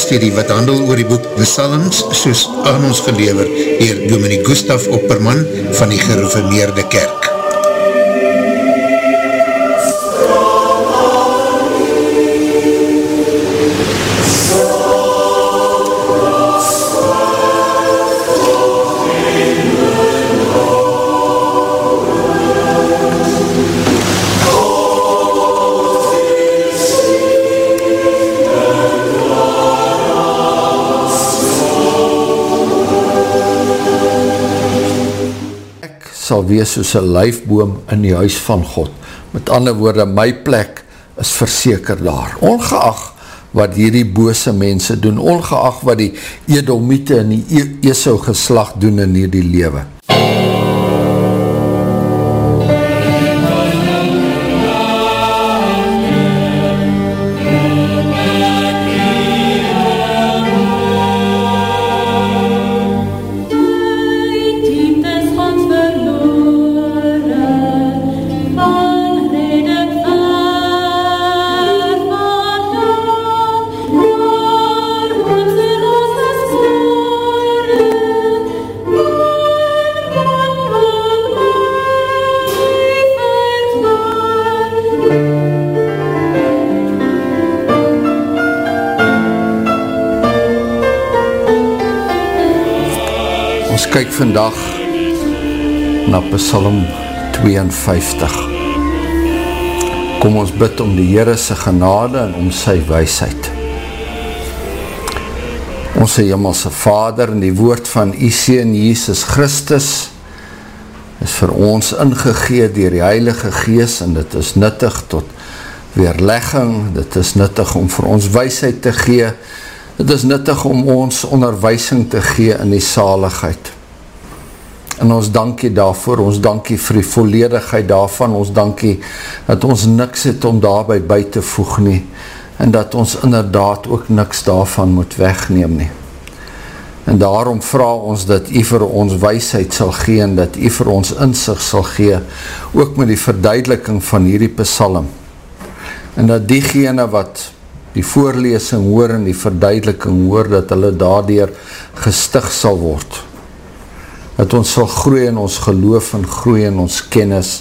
bybelstudie wat handel oor die boek The Psalms soos aan ons gelever dier Dominique Gustaf Opperman van die gereformeerde kerk. Sal wees soos een lijfboom in die huis van God. Met ander woorde, my plek is verseker daar. Ongeacht wat hierdie bose mense doen, ongeacht wat die edelmiete en die e-, Esau geslag doen in hierdie lewe. Kyk vandag na Psalm 52. Kom ons bid om die Heerese genade en om sy weisheid. Onze Himmelse Vader en die woord van die Seen Jesus Christus is vir ons ingegeed dier die Heilige Gees en dit is nuttig tot weerlegging, dit is nuttig om vir ons weisheid te gee, dit is nuttig om ons onderwijsing te gee in die saligheid. En ons dankie daarvoor, ons dankie vir die volledigheid daarvan, ons dankie dat ons niks het om daarby by te voeg nie, en dat ons inderdaad ook niks daarvan moet wegneem nie. En daarom vraag ons dat u vir ons weisheid sal gee, en dat u vir ons inzicht sal gee, ook met die verduideliking van hierdie psalm. En dat diegene wat die voorlesing hoor en die verduideliking hoor, dat hulle daardoor gestig sal word, dat ons sal groei in ons geloof en groei in ons kennis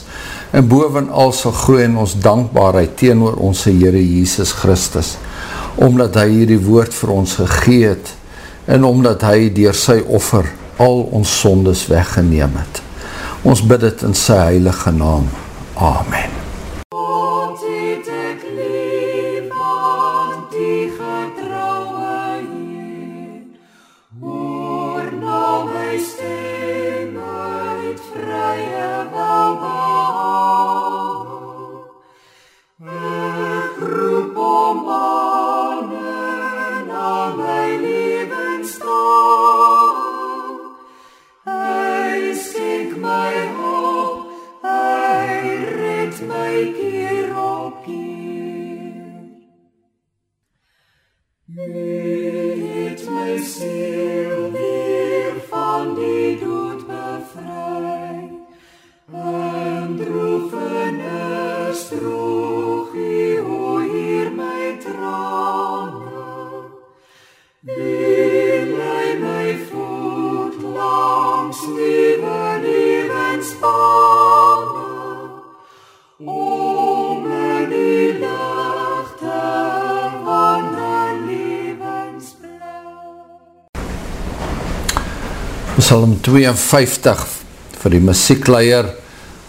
en bovenal sal groei in ons dankbaarheid teenoor ons Heere Jesus Christus omdat hy hierdie woord vir ons gegeet en omdat hy dier sy offer al ons sondes weggeneem het. Ons bid het in sy heilige naam. Amen. Psalm 52 vir die muziekleier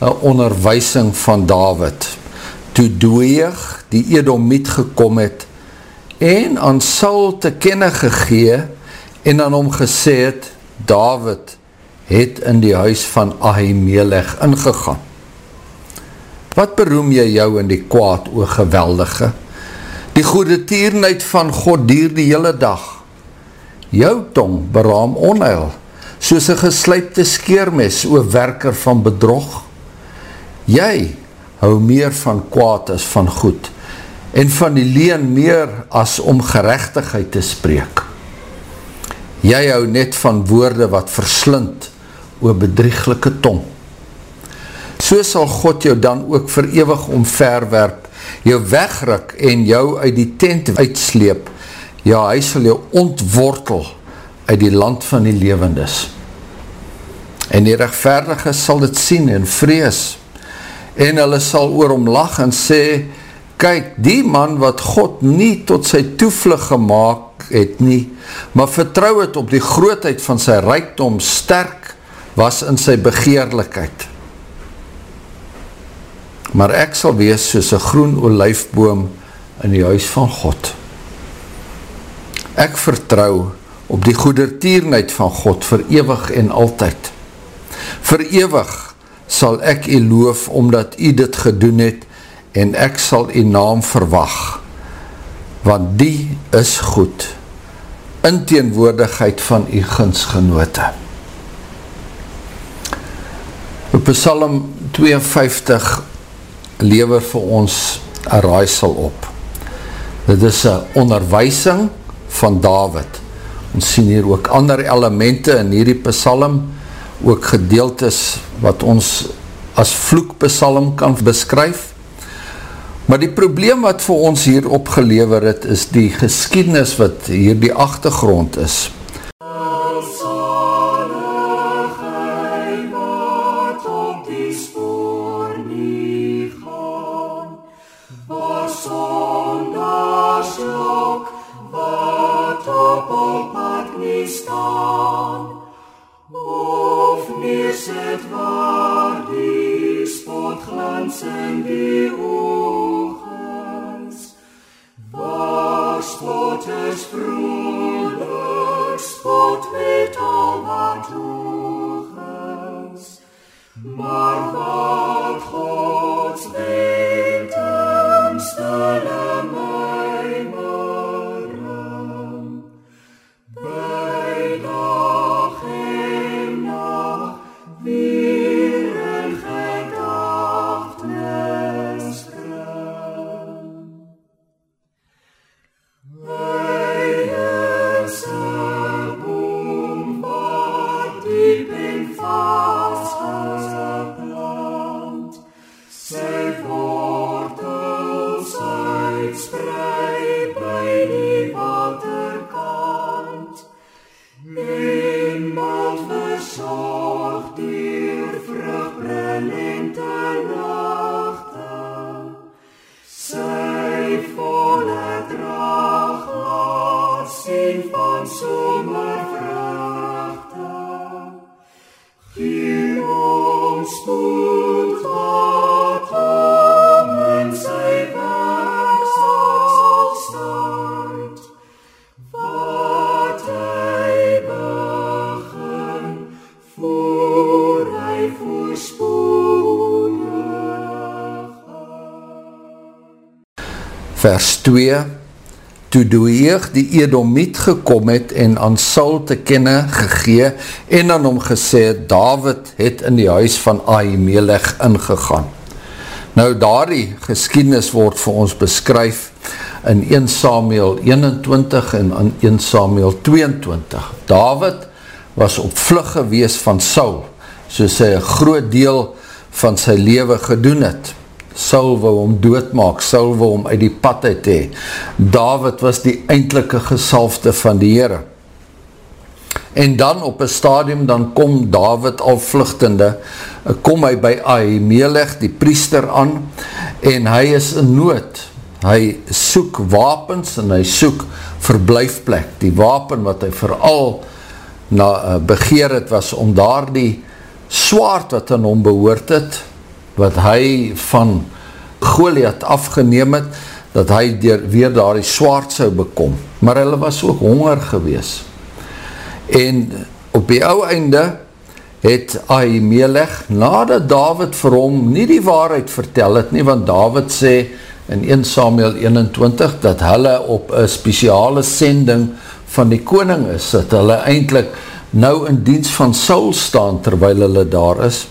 een onderwijsing van David. Toe Doeg die Edomiet gekom het en aan Saul te kenne gegee en aan hom gesê het David het in die huis van Ahimelech ingegaan. Wat beroem jy jou in die kwaad o geweldige? Die goede tierenheid van God dier die hele dag. Jou tong beraam onheil soos een gesluipte skeermes o werker van bedrog. Jy hou meer van kwaad as van goed en van die leen meer as om gerechtigheid te spreek. Jy hou net van woorde wat verslind o bedrieglike tong. So sal God jou dan ook verewig omverwerp jou wegruk en jou uit die tent uitsleep, ja, hy sal jou ontwortel uit die land van die levendes. En die rechtverdige sal dit sien en vrees, en hulle sal oor hom lach en sê, kyk, die man wat God nie tot sy toevlug gemaakt het nie, maar vertrouw het op die grootheid van sy rijkdom sterk was in sy begeerlikheid. Maar ek sal wees soos een groen olijfboom in die huis van God. Ek vertrouw op die goedertierenheid van God vir ewig en altyd. Vir ewig sal ek u loof omdat u dit gedoen het en ek sal u naam verwag, want die is goed, in teenwoordigheid van u ginsgenote. Op Psalm 52 lever vir ons een raaisel op. Dit is een onderwijsing van David. Ons sien hier ook ander elemente in hierdie psalm, ook gedeeltes wat ons as vloekpsalm kan beskryf. Maar die probleem wat vir ons hier opgelever het, is die geskiednis wat hier die achtergrond is. Vers 2 Toe Doeeg die Edomiet gekom het en aan Saul te kenne gegee en aan hom gesê David het in die huis van Ahimelech ingegaan. Nou daar die geskiednis word vir ons beskryf in 1 Samuel 21 en in 1 Samuel 22. David was op vlug gewees van Saul, soos hy een groot deel van sy leven gedoen het. Saul wou hom doodmaak, Saul wou hom uit die pad uit hee. David was die eindelike gesalfde van die Heere. En dan op een stadium, dan kom David al vluchtende, kom hy by Ahimelech, die priester aan, en hy is in nood. Hy soek wapens en hy soek verblijfplek. Die wapen wat hy vooral na, uh, begeer het, was om daar die swaard wat aan hom behoort het, wat hy van Goliath afgeneem het, dat hy der, weer daar die swaard sou bekom. Maar hulle was ook honger gewees. En op die ou einde het Ahimelech, nadat David vir hom nie die waarheid vertel het nie, want David sê in 1 Samuel 21, dat hulle op een speciale sending van die koning is, dat hulle eindelijk nou in dienst van Saul staan, terwyl hulle daar is,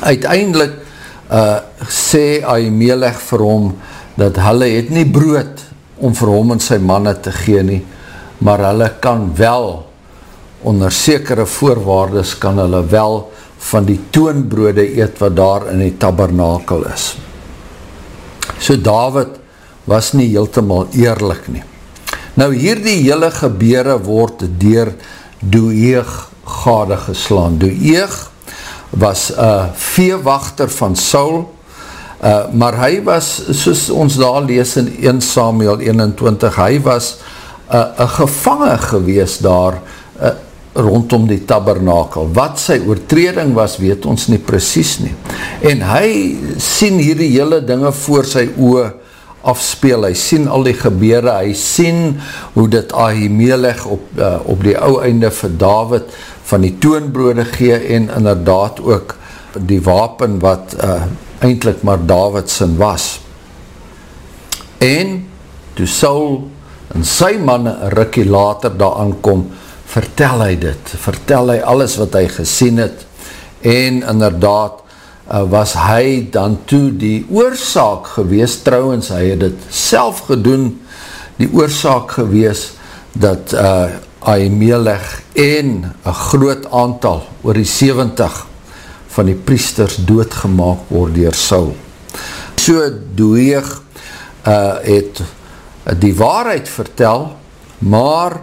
uiteindelik uh, sê Ahimelech vir hom dat hulle het nie brood om vir hom en sy manne te gee nie, maar hulle kan wel onder sekere voorwaardes kan hulle wel van die toonbrode eet wat daar in die tabernakel is. So David was nie heeltemal eerlik nie. Nou hierdie hele gebeure word dier Doeeg gade geslaan. Doeeg was een veewachter van Saul, uh, maar hy was, soos ons daar lees in 1 Samuel 21, hy was een uh, gevangen gewees daar uh, rondom die tabernakel. Wat sy oortreding was, weet ons nie precies nie. En hy sien hierdie hele dinge voor sy oor afspeel, hy sien al die gebeure, hy sien hoe dit Ahimelech op, uh, op die ou einde vir David van die toonbrode gee en inderdaad ook die wapen wat uh, eindelijk maar Davidson was. En toe Saul en sy manne een rikkie later daar aankom, vertel hy dit, vertel hy alles wat hy gesien het en inderdaad uh, was hy dan toe die oorzaak gewees, trouwens hy het het self gedoen, die oorzaak gewees dat uh, Ahimelech en een groot aantal, oor die 70 van die priesters doodgemaak word door Saul. So Doeg uh, het die waarheid vertel, maar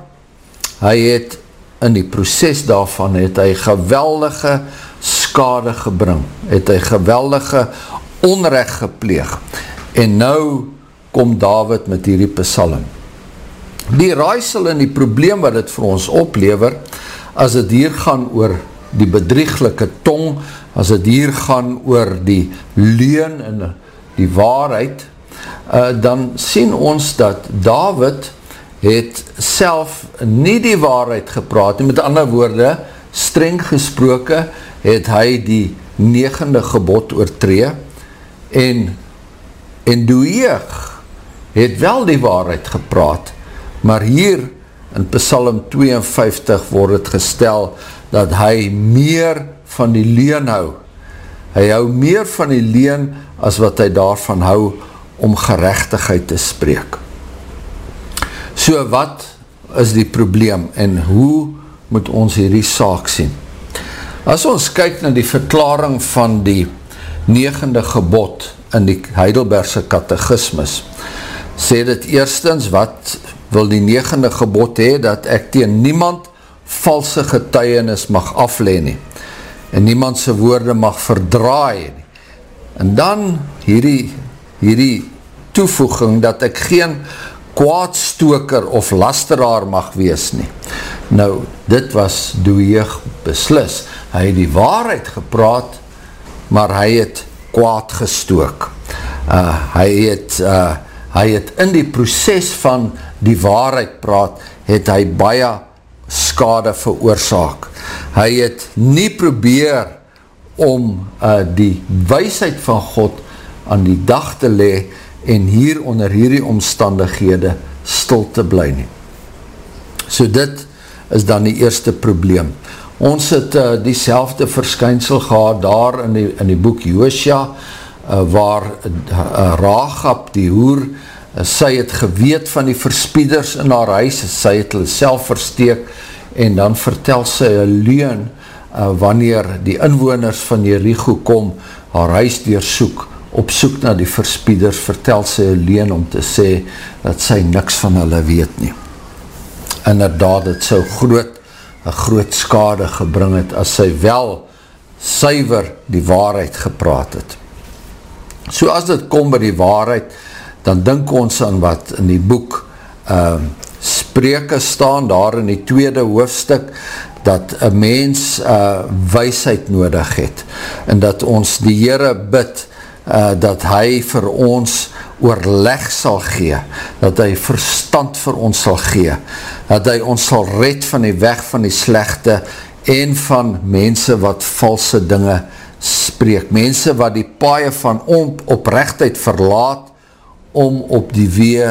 hy het in die proces daarvan het hy geweldige skade gebring, het hy geweldige onrecht gepleeg, en nou kom David met hierdie psalm. Die raaisel en die probleem wat het vir ons oplever, as het hier gaan oor die bedrieglike tong, as het hier gaan oor die leun en die waarheid, uh, dan sien ons dat David het self nie die waarheid gepraat, met ander woorde, streng gesproke, het hy die negende gebod oortree en en Doeeg het wel die waarheid gepraat maar hier in Psalm 52 word het gestel dat hy meer van die leen hou. Hy hou meer van die leen as wat hy daarvan hou om gerechtigheid te spreek. So wat is die probleem en hoe moet ons hierdie saak sien? As ons kyk na die verklaring van die negende gebod in die Heidelbergse kategismus, sê dit eerstens wat wil die negende gebod hee, dat ek teen niemand valse getuienis mag afleen nie, en niemand sy woorde mag verdraai nie. En dan hierdie, hierdie toevoeging dat ek geen kwaadstoker of lasteraar mag wees nie. Nou, dit was Doeeg beslis, hy het die waarheid gepraat, maar hy het kwaad gestook. Uh, hy, het, uh, hy het in die proces van die waarheid praat, het hy baie skade veroorzaak. Hy het nie probeer om uh, die weisheid van God aan die dag te le en hier onder hierdie omstandighede stil te bly nie. So dit is dan die eerste probleem. Ons het uh, die selfde verskynsel gehad daar in die, in die boek Joosja, uh, waar uh, Rahab, die hoer, uh, sy het geweet van die verspieders in haar huis, sy het hulle self versteek, en dan vertel sy een leun, uh, wanneer die inwoners van Jericho kom, haar huis deursoek, op soek na die verspieders, vertel sy een leun om te sê, dat sy niks van hulle weet nie. Inderdaad, het so groot een groot skade gebring het, as sy wel syver die waarheid gepraat het. So as dit kom by die waarheid, dan dink ons aan wat in die boek uh, spreke staan, daar in die tweede hoofdstuk, dat een mens uh, weisheid nodig het, en dat ons die Heere bid, uh, dat hy vir ons oorleg sal gee, dat hy verstand vir ons sal gee, dat hy ons sal red van die weg van die slechte en van mense wat valse dinge spreek, mense wat die paie van op, oprechtheid verlaat om op die wee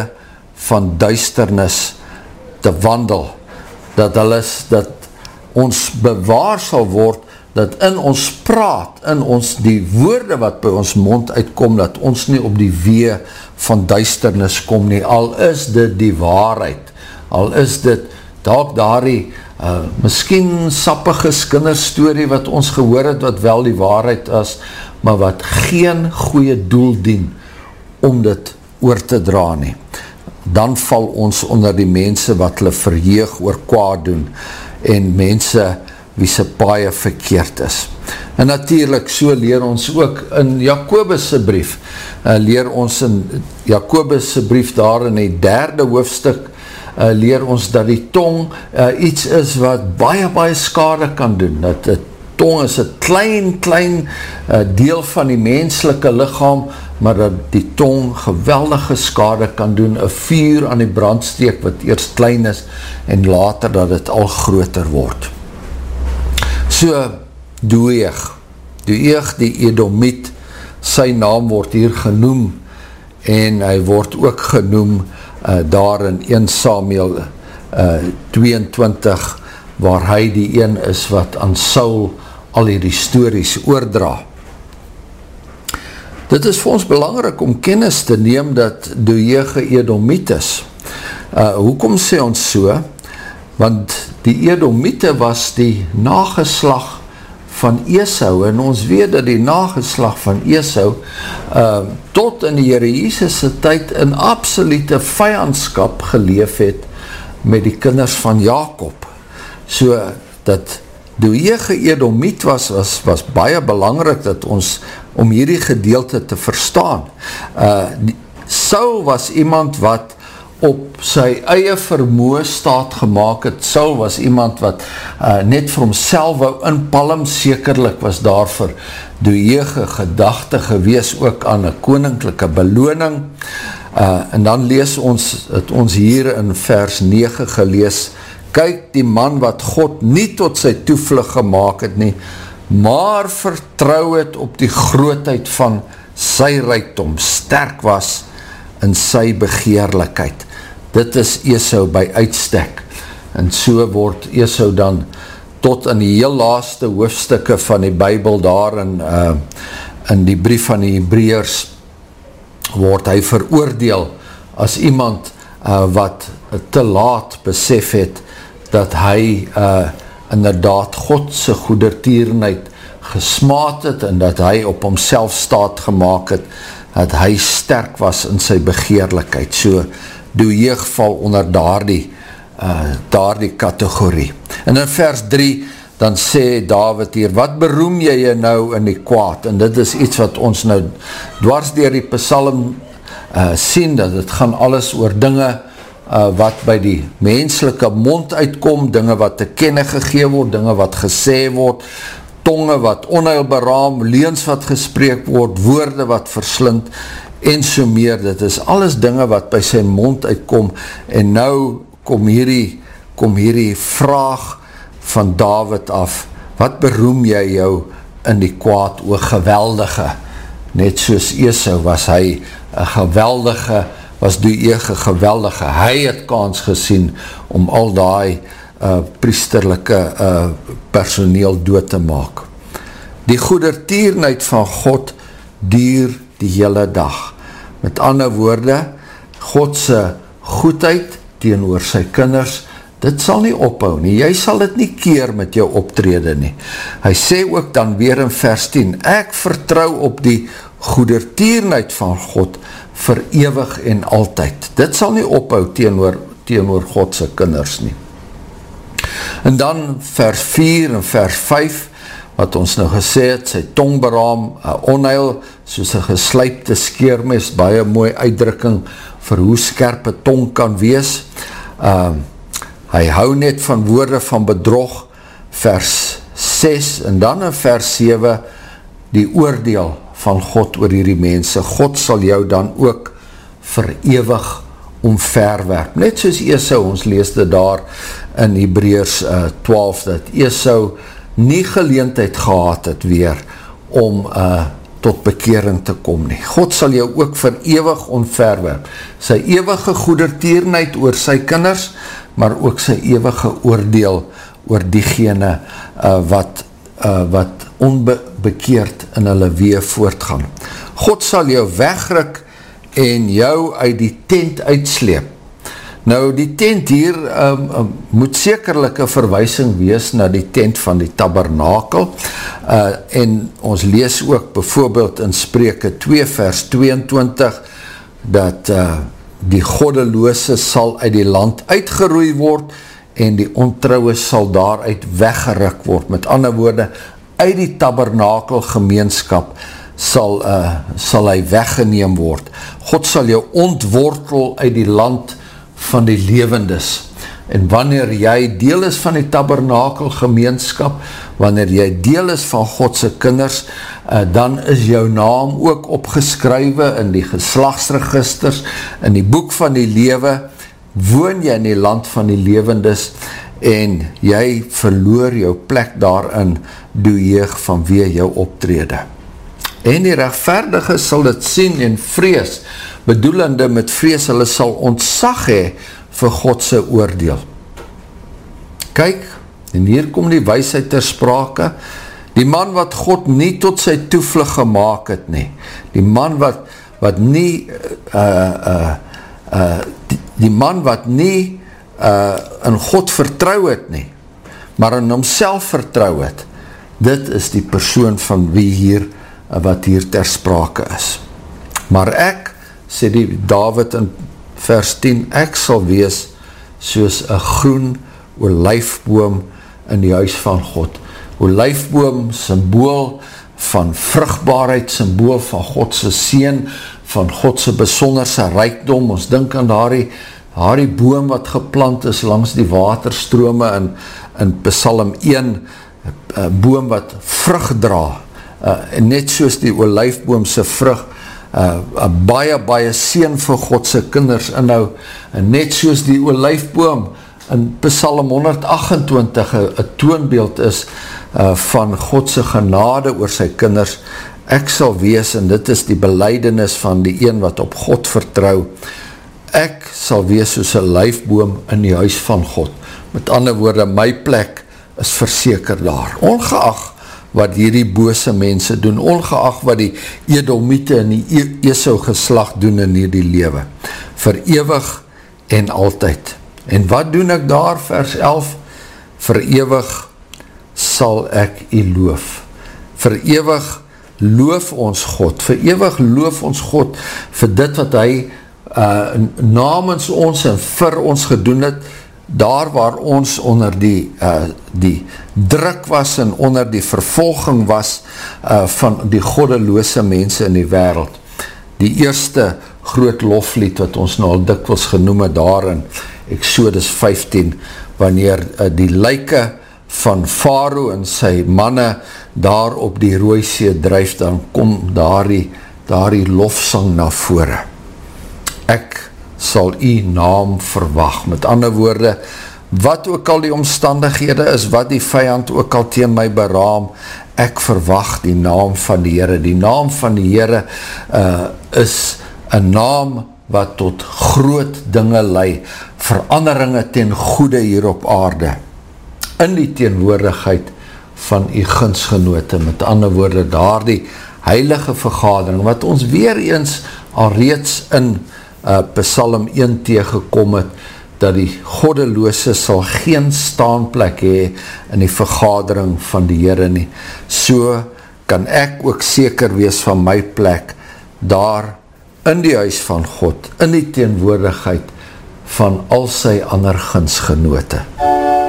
van duisternis te wandel, dat hulle dat ons bewaar sal word dat in ons praat, in ons die woorde wat by ons mond uitkom, dat ons nie op die wee van duisternis kom nie, al is dit die waarheid, al is dit dalk daar die uh, miskien sappige skinderstorie wat ons gehoor het, wat wel die waarheid is, maar wat geen goeie doel dien om dit oor te dra nie. Dan val ons onder die mense wat hulle verheeg oor kwaad doen en mense wie se paie verkeerd is. En natuurlijk, so leer ons ook in Jacobus' brief, uh, leer ons in Jacobus' brief daar in die derde hoofdstuk, uh, leer ons dat die tong uh, iets is wat baie, baie skade kan doen. Dat die tong is een klein, klein uh, deel van die menselike lichaam, maar dat die tong geweldige skade kan doen, een vuur aan die brandsteek wat eerst klein is, en later dat het al groter word. So, Doeg, Doeg die Edomiet, sy naam word hier genoem en hy word ook genoem uh, daar in 1 Samuel uh, 22 waar hy die een is wat aan Saul al die stories oordra. Dit is vir ons belangrik om kennis te neem dat Doeg Edomiet is. Uh, hoekom sê ons so? Want die Edomiete was die nageslag van Esau en ons weet dat die nageslag van Esau uh, tot in die Heere Jesus' tyd in absolute vijandskap geleef het met die kinders van Jacob. So dat Doege Edomiet was, was, was baie belangrik dat ons om hierdie gedeelte te verstaan. Uh, Saul was iemand wat op sy eie vermoe staat gemaakt het. Saul was iemand wat uh, net vir homself wou inpalm, sekerlik was daar vir doege gedachte gewees ook aan een koninklijke beloning. Uh, en dan lees ons, het ons hier in vers 9 gelees, kyk die man wat God nie tot sy toevlug gemaakt het nie, maar vertrouw het op die grootheid van sy rijkdom, sterk was in sy begeerlikheid. Dit is Esau by uitstek, en so word Esau dan tot in die heel laaste hoofstukke van die Bijbel daar in, uh, in die brief van die Hebreërs word hy veroordeel as iemand uh, wat te laat besef het dat hy uh, inderdaad Godse goedertierenheid gesmaat het en dat hy op homself staat gemaakt het dat hy sterk was in sy begeerlikheid. So Doeg val onder daar die, uh, daar die kategorie. En in vers 3, dan sê David hier, wat beroem jy jy nou in die kwaad? En dit is iets wat ons nou dwars dier die psalm uh, sien, dat het gaan alles oor dinge uh, wat by die menselike mond uitkom, dinge wat te kenne gegee word, dinge wat gesê word, tonge wat onheil beraam, leens wat gespreek word, woorde wat verslind, en so meer, dit is alles dinge wat by sy mond uitkom, en nou kom hierdie, kom hierdie vraag van David af, wat beroem jy jou in die kwaad o geweldige, net soos Esau was hy een geweldige, was die ege geweldige, hy het kans gesien om al die uh, priesterlijke uh, personeel dood te maak. Die goedertierenheid van God dier die hele dag. Met ander woorde, Godse goedheid teenoor sy kinders, dit sal nie ophou nie, jy sal dit nie keer met jou optrede nie. Hy sê ook dan weer in vers 10, ek vertrou op die goedertierenheid van God vir ewig en altyd. Dit sal nie ophou teenoor, teenoor Godse kinders nie. En dan vers 4 en vers 5, wat ons nou gesê het, sy tongberaam, een onheil, soos een geslypte skeermes, baie mooi uitdrukking vir hoe skerp een tong kan wees. Uh, hy hou net van woorde van bedrog, vers 6, en dan in vers 7, die oordeel van God oor hierdie mense. God sal jou dan ook verewig omverwerp. Net soos Esau, ons lees dit daar in Hebreërs uh, 12, dat Esau nie geleentheid gehad het weer om uh, tot bekering te kom nie. God sal jou ook vir ewig onverwerp. Sy ewige goedertierenheid oor sy kinders, maar ook sy ewige oordeel oor diegene uh, wat, uh, wat onbekeerd in hulle wee voortgang. God sal jou wegrik en jou uit die tent uitsleep Nou die tent hier um, um, moet sekerlik een verwysing wees na die tent van die tabernakel uh, en ons lees ook bijvoorbeeld in spreke 2 vers 22 dat uh, die goddeloose sal uit die land uitgeroei word en die ontrouwe sal daaruit weggerik word. Met ander woorde, uit die tabernakel gemeenskap sal, uh, sal hy weggeneem word. God sal jou ontwortel uit die land van die levendes. En wanneer jy deel is van die tabernakel gemeenskap, wanneer jy deel is van Godse kinders, uh, dan is jou naam ook opgeskrywe in die geslagsregisters, in die boek van die lewe, woon jy in die land van die levendes, en jy verloor jou plek daarin, doe jeug van wie jou optrede. En die rechtverdige sal dit sien en vrees, bedoelende met vrees, hulle sal ontsag hee vir Godse oordeel. Kyk, en hier kom die weisheid ter sprake, die man wat God nie tot sy toevlug gemaakt het nie, die man wat, wat nie, uh, uh, uh, die, die man wat nie uh, in God vertrouw het nie, maar in homself vertrouw het, dit is die persoon van wie hier, uh, wat hier ter sprake is. Maar ek, sê die David in vers 10, ek sal wees soos een groen olijfboom in die huis van God. Olijfboom, symbool van vruchtbaarheid, symbool van Godse seen, van Godse besonderse rijkdom. Ons dink aan daarie, daarie boom wat geplant is langs die waterstrome in, in Psalm 1, boom wat vrucht dra, uh, net soos die olijfboomse vrucht, uh, baie, baie seen vir Godse kinders inhou, en net soos die olijfboom in Psalm 128 een toonbeeld is uh, van Godse genade oor sy kinders, ek sal wees, en dit is die beleidenis van die een wat op God vertrouw, ek sal wees soos een lijfboom in die huis van God. Met ander woorde, my plek is verseker daar. Ongeacht wat hierdie bose mense doen, ongeacht wat die edelmiete en die e-, Esau geslag doen in hierdie lewe, verewig en altyd. En wat doen ek daar, vers 11, verewig sal ek u loof. Verewig loof ons God, verewig loof ons God vir dit wat hy uh, namens ons en vir ons gedoen het, daar waar ons onder die, uh, die druk was en onder die vervolging was uh, van die goddeloose mense in die wereld. Die eerste groot loflied wat ons nou al dikwils genoem het daarin, Exodus 15, wanneer uh, die lyke van Faro en sy manne daar op die rooisee drijf, dan kom daar die, daar die lofsang na vore. Ek sal u naam verwag. Met ander woorde, wat ook al die omstandighede is, wat die vijand ook al teen my beraam, ek verwag die naam van die Heere. Die naam van die Heere uh, is een naam wat tot groot dinge lei, veranderinge ten goede hier op aarde, in die teenwoordigheid van die ginsgenote, met ander woorde, daar die heilige vergadering, wat ons weer eens al reeds in uh, Psalm 1 tegekom het, dat die goddeloose sal geen staanplek hee in die vergadering van die Heere nie. So kan ek ook seker wees van my plek daar in die huis van God, in die teenwoordigheid van al sy ander ginsgenote. MUZIEK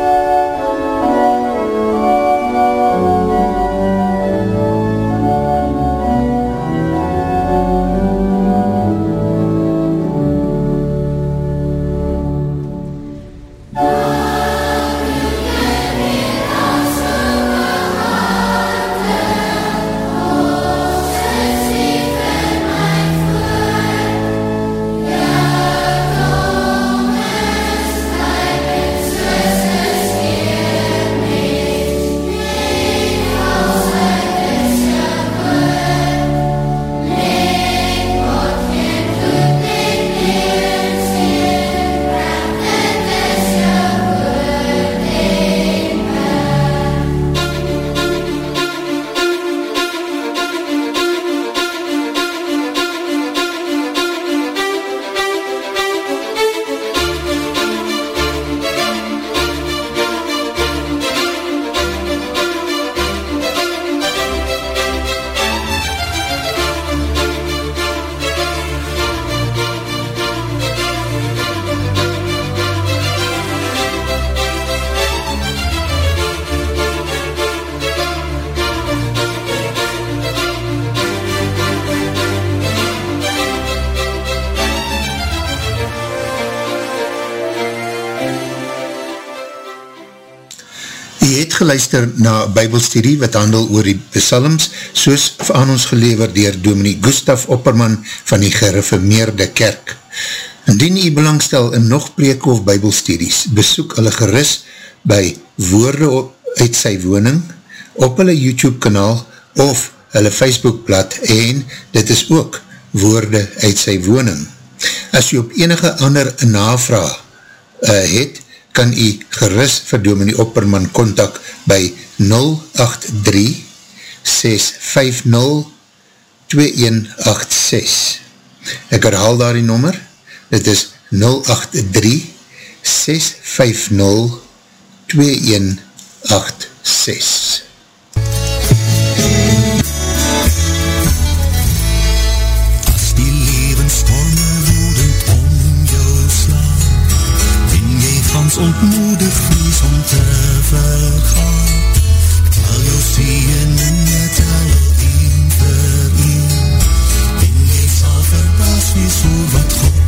geluister na bybelstudie wat handel oor die psalms, soos aan ons gelever dier dominee Gustaf Opperman van die gereformeerde kerk. Indien jy belangstel in nog preek of bybelstudies, besoek hulle geris by woorde op, uit sy woning, op hulle YouTube kanaal of hulle Facebookblad en dit is ook woorde uit sy woning. As jy op enige ander navraag uh, het, kan jy geris vir Dominie Opperman kontak by 083-650-2186. Ek herhaal daar die nommer, dit is 083-650-2186. ons ontmoedig vies om te vergaan. Ek tel jou sien en ek tel al een vir een. En jy sal verbaas wees oor wat God